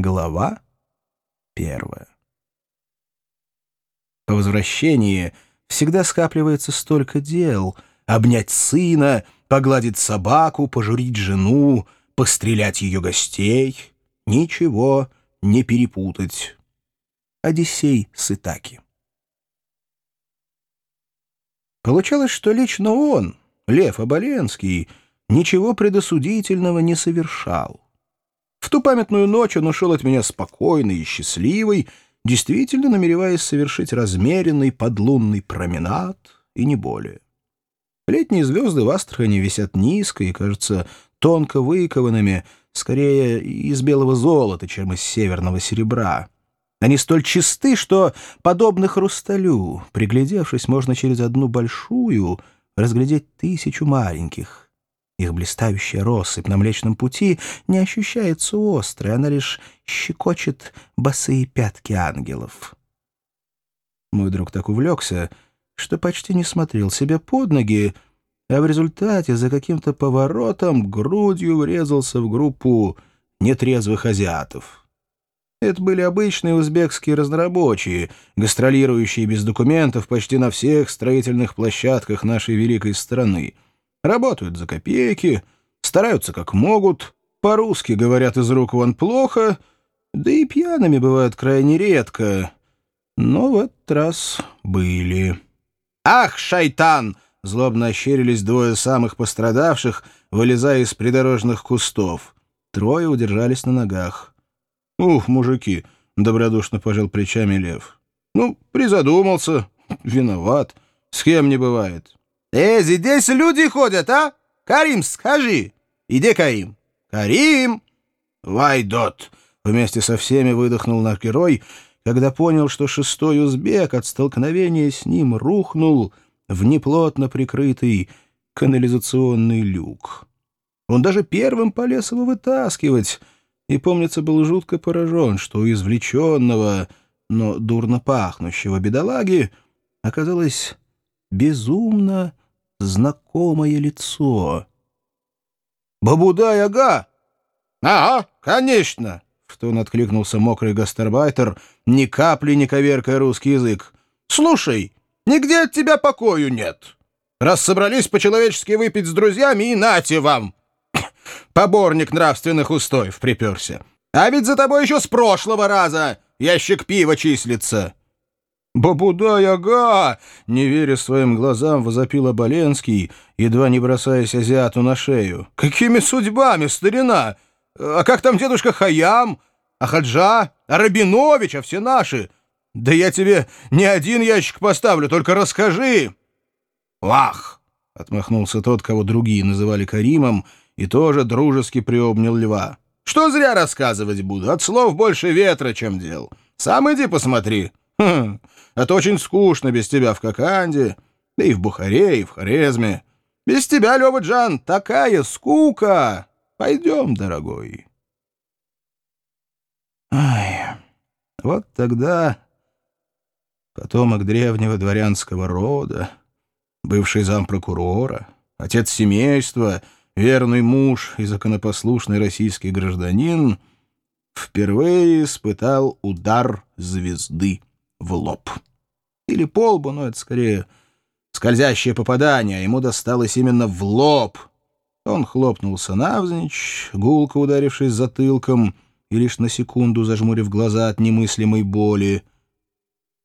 Глава первая. По возвращении всегда скапливается столько дел — обнять сына, погладить собаку, пожурить жену, пострелять ее гостей. Ничего не перепутать. Одиссей Итаки. Получалось, что лично он, Лев Оболенский, ничего предосудительного не совершал. В ту памятную ночь он ушел от меня спокойный и счастливый, действительно намереваясь совершить размеренный подлунный променад и не более. Летние звезды в Астрахани висят низко и, кажется, тонко выкованными, скорее из белого золота, чем из северного серебра. Они столь чисты, что, подобно хрусталю, приглядевшись, можно через одну большую разглядеть тысячу маленьких — их блистающая россыпь на Млечном Пути не ощущается острой, она лишь щекочет босые пятки ангелов. Мой друг так увлекся, что почти не смотрел себе под ноги, а в результате за каким-то поворотом грудью врезался в группу нетрезвых азиатов. Это были обычные узбекские разнорабочие, гастролирующие без документов почти на всех строительных площадках нашей великой страны — Работают за копейки, стараются как могут, по-русски говорят из рук вон плохо, да и пьяными бывают крайне редко. Но в этот раз были. «Ах, шайтан!» — злобно ощерились двое самых пострадавших, вылезая из придорожных кустов. Трое удержались на ногах. «Ух, мужики!» — добродушно пожал плечами Лев. «Ну, призадумался. Виноват. С кем не бывает. «Э, здесь люди ходят, а? Карим, скажи!» «Иди, Карим!» «Карим!» «Вайдот!» — вместе со всеми выдохнул наш герой, когда понял, что шестой узбек от столкновения с ним рухнул в неплотно прикрытый канализационный люк. Он даже первым полез его вытаскивать, и, помнится, был жутко поражен, что у извлеченного, но дурно пахнущего бедолаги оказалось безумно знакомое лицо. «Бабудай-ага!» «Ага, конечно!» — в тон откликнулся мокрый гастарбайтер, ни капли не коверкая русский язык. «Слушай, нигде от тебя покою нет. Раз собрались по-человечески выпить с друзьями, и нате вам!» Поборник нравственных устоев приперся. «А ведь за тобой еще с прошлого раза ящик пива числится!» «Бабуда-яга!» — не веря своим глазам, возопил Оболенский, едва не бросаясь азиату на шею. «Какими судьбами, старина? А как там дедушка Хаям? А Хаджа? А Рабинович? А все наши? Да я тебе не один ящик поставлю, только расскажи!» «Вах!» — отмахнулся тот, кого другие называли Каримом, и тоже дружески приобнял льва. «Что зря рассказывать буду? От слов больше ветра, чем дел. Сам иди посмотри. Хм, а то очень скучно без тебя в Коканде, да и в Бухаре, и в Хорезме. Без тебя, Лёва Джан, такая скука! Пойдем, дорогой. Ай, вот тогда потомок древнего дворянского рода, бывший зампрокурора, отец семейства, верный муж и законопослушный российский гражданин, впервые испытал удар звезды в лоб. Или по лбу, но это скорее скользящее попадание, а ему досталось именно в лоб. Он хлопнулся навзничь, гулко ударившись затылком и лишь на секунду зажмурив глаза от немыслимой боли.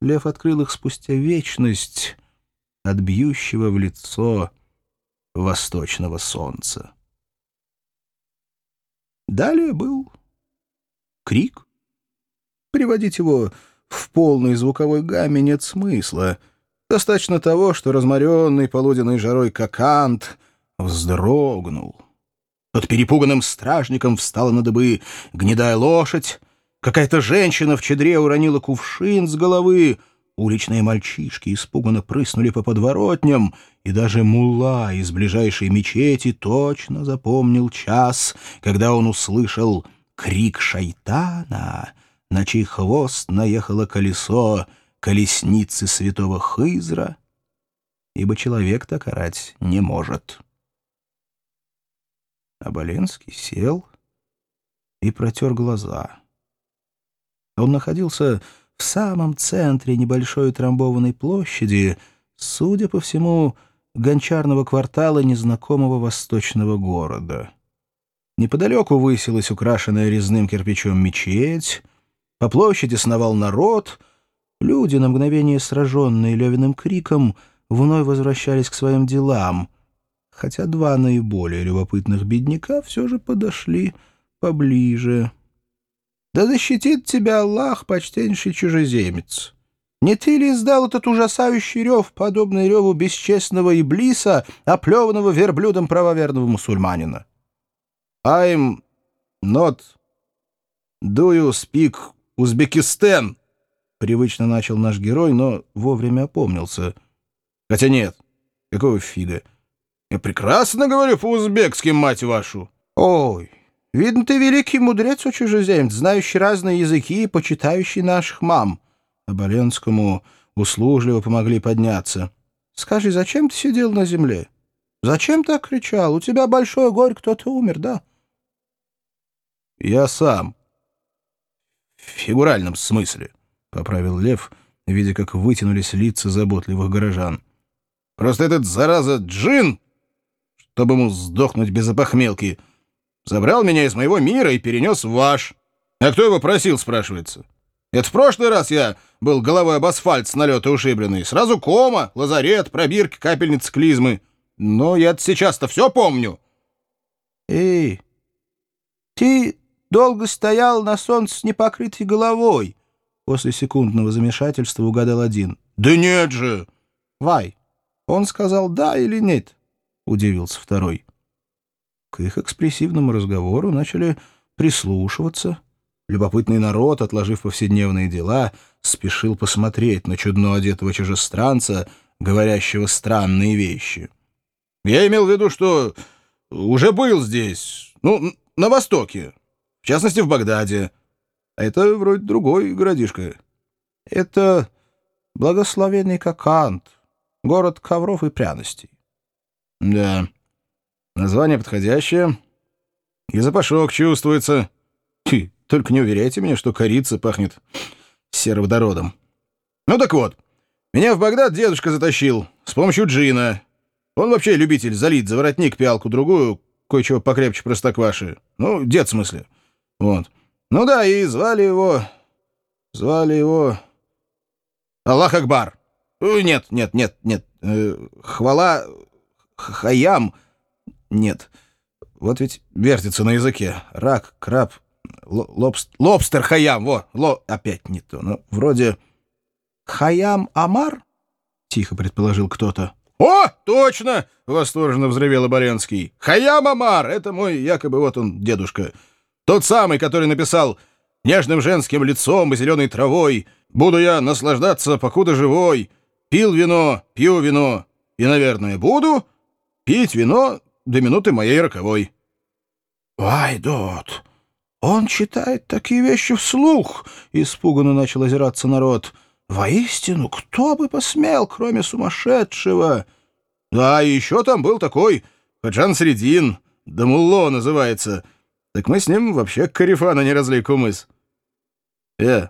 Лев открыл их спустя вечность от бьющего в лицо восточного солнца. Далее был крик. Приводить его в полной звуковой гамме нет смысла. Достаточно того, что разморенный полуденной жарой какант вздрогнул. Под перепуганным стражником встала на дыбы гнедая лошадь. Какая-то женщина в чедре уронила кувшин с головы. Уличные мальчишки испуганно прыснули по подворотням, и даже мула из ближайшей мечети точно запомнил час, когда он услышал крик шайтана — на чей хвост наехало колесо колесницы святого Хызра, ибо человек так орать не может. Оболенский сел и протер глаза. Он находился в самом центре небольшой утрамбованной площади, судя по всему, гончарного квартала незнакомого восточного города. Неподалеку высилась украшенная резным кирпичом мечеть, по площади сновал народ, люди, на мгновение сраженные Левиным криком, вновь возвращались к своим делам, хотя два наиболее любопытных бедняка все же подошли поближе. «Да защитит тебя Аллах, почтеннейший чужеземец!» Не ты ли издал этот ужасающий рев, подобный реву бесчестного иблиса, оплеванного верблюдом правоверного мусульманина? «I'm not... do you speak Узбекистан?» — привычно начал наш герой, но вовремя опомнился. «Хотя нет, какого фига? Я прекрасно говорю по-узбекски, мать вашу!» «Ой, видно, ты великий мудрец, о чужеземец, знающий разные языки и почитающий наших мам». Оболенскому услужливо помогли подняться. «Скажи, зачем ты сидел на земле? Зачем так кричал? У тебя большое горе, кто-то умер, да?» «Я сам». «В фигуральном смысле», — поправил Лев, видя, как вытянулись лица заботливых горожан. «Просто этот, зараза, джин, чтобы ему сдохнуть без опохмелки, забрал меня из моего мира и перенес в ваш. А кто его просил, спрашивается? Это в прошлый раз я был головой об асфальт с налета ушибленный. Сразу кома, лазарет, пробирки, капельницы, клизмы. Но я сейчас-то все помню». «Эй, ты долго стоял на солнце с непокрытой головой. После секундного замешательства угадал один. «Да нет же!» «Вай, он сказал «да» или «нет»?» — удивился второй. К их экспрессивному разговору начали прислушиваться. Любопытный народ, отложив повседневные дела, спешил посмотреть на чудно одетого чужестранца, говорящего странные вещи. «Я имел в виду, что уже был здесь, ну, на Востоке, в частности, в Багдаде. А это вроде другой городишко. Это благословенный Кокант, город ковров и пряностей. Да, название подходящее. И запашок чувствуется. Фи, только не уверяйте меня, что корица пахнет сероводородом. Ну так вот, меня в Багдад дедушка затащил с помощью джина. Он вообще любитель залить за воротник пиалку-другую, кое-чего покрепче простокваши. Ну, дед в смысле. Вот. Ну да, и звали его... Звали его... Аллах Акбар. Э, нет, нет, нет, нет. Э, хвала... Хаям. Нет. Вот ведь вертится на языке. Рак, краб, лобст... лобстер Хаям. Во, ло... опять не то. Ну, вроде... Хаям Амар? Тихо предположил кто-то. «О, точно!» — восторженно взревел Оболенский. «Хаям Амар! Это мой, якобы, вот он, дедушка. Тот самый, который написал «Нежным женским лицом и зеленой травой буду я наслаждаться, покуда живой. Пил вино, пью вино и, наверное, буду пить вино до минуты моей роковой». «Ай, Дот, он читает такие вещи вслух!» — испуганно начал озираться народ. «Воистину, кто бы посмел, кроме сумасшедшего?» «Да, и еще там был такой Хаджан Средин, Дамулло называется». Так мы с ним вообще карифана не разлей кумыс. Э,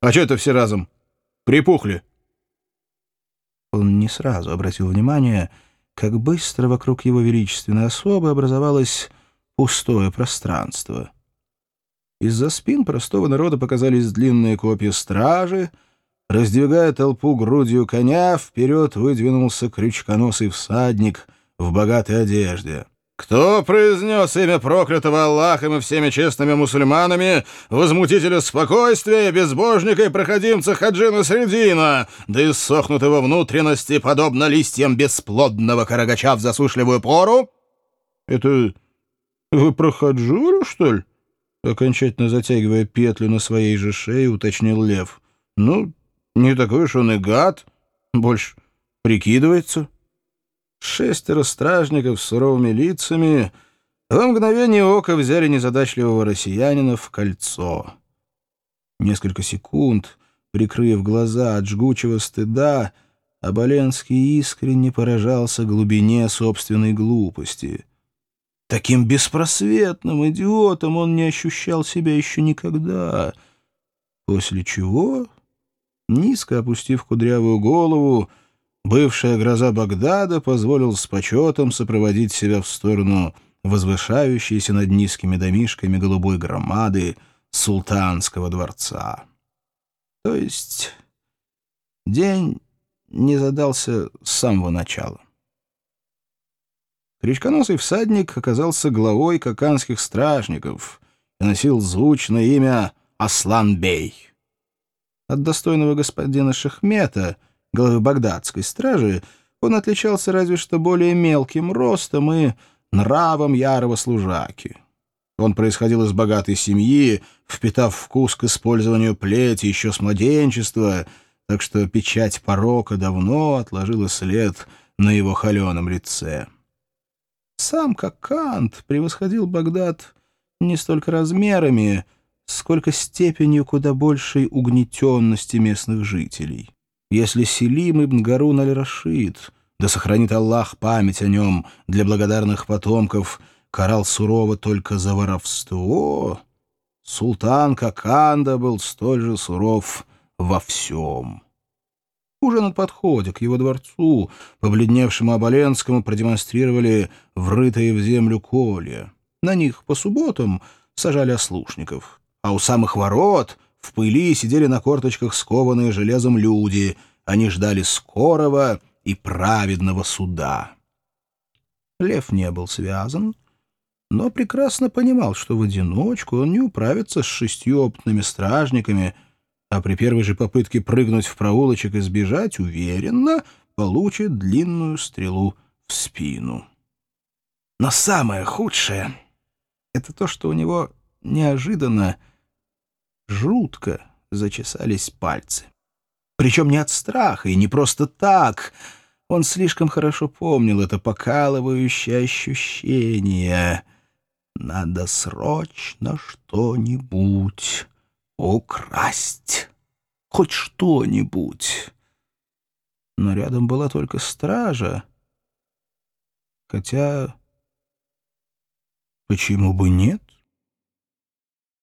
а что это все разом? Припухли. Он не сразу обратил внимание, как быстро вокруг его величественной особы образовалось пустое пространство. Из-за спин простого народа показались длинные копья стражи, раздвигая толпу грудью коня, вперед выдвинулся крючконосый всадник в богатой одежде. Кто произнес имя проклятого Аллахом и всеми честными мусульманами, возмутителя спокойствия, безбожника и проходимца Хаджина Средина, да и сохнут его внутренности, подобно листьям бесплодного карагача в засушливую пору? — Это вы про Хаджура, что ли? — окончательно затягивая петлю на своей же шее, уточнил Лев. — Ну, не такой уж он и гад, больше прикидывается. — Шестеро стражников с суровыми лицами в мгновение ока взяли незадачливого россиянина в кольцо. Несколько секунд, прикрыв глаза от жгучего стыда, Оболенский искренне поражался глубине собственной глупости. Таким беспросветным идиотом он не ощущал себя еще никогда. После чего, низко опустив кудрявую голову, бывшая гроза Багдада позволил с почетом сопроводить себя в сторону возвышающейся над низкими домишками голубой громады султанского дворца. То есть день не задался с самого начала. Крючконосый всадник оказался главой каканских стражников и носил звучное имя Аслан-бей. От достойного господина Шахмета, главы багдадской стражи, он отличался разве что более мелким ростом и нравом ярого служаки. Он происходил из богатой семьи, впитав вкус к использованию плети еще с младенчества, так что печать порока давно отложила след на его холеном лице. Сам как Кант превосходил Багдад не столько размерами, сколько степенью куда большей угнетенности местных жителей. Если Селим ибн Гарун аль-Рашид, да сохранит Аллах память о нем для благодарных потомков, карал сурово только за воровство, султан Каканда был столь же суров во всем. Уже на подходе к его дворцу, побледневшему Оболенскому, продемонстрировали врытые в землю колья. На них по субботам сажали ослушников а у самых ворот в пыли сидели на корточках скованные железом люди. Они ждали скорого и праведного суда. Лев не был связан, но прекрасно понимал, что в одиночку он не управится с шестью опытными стражниками, а при первой же попытке прыгнуть в проулочек и сбежать уверенно получит длинную стрелу в спину. Но самое худшее — это то, что у него неожиданно жутко зачесались пальцы. Причем не от страха и не просто так. Он слишком хорошо помнил это покалывающее ощущение. Надо срочно что-нибудь украсть. Хоть что-нибудь. Но рядом была только стража. Хотя... Почему бы нет?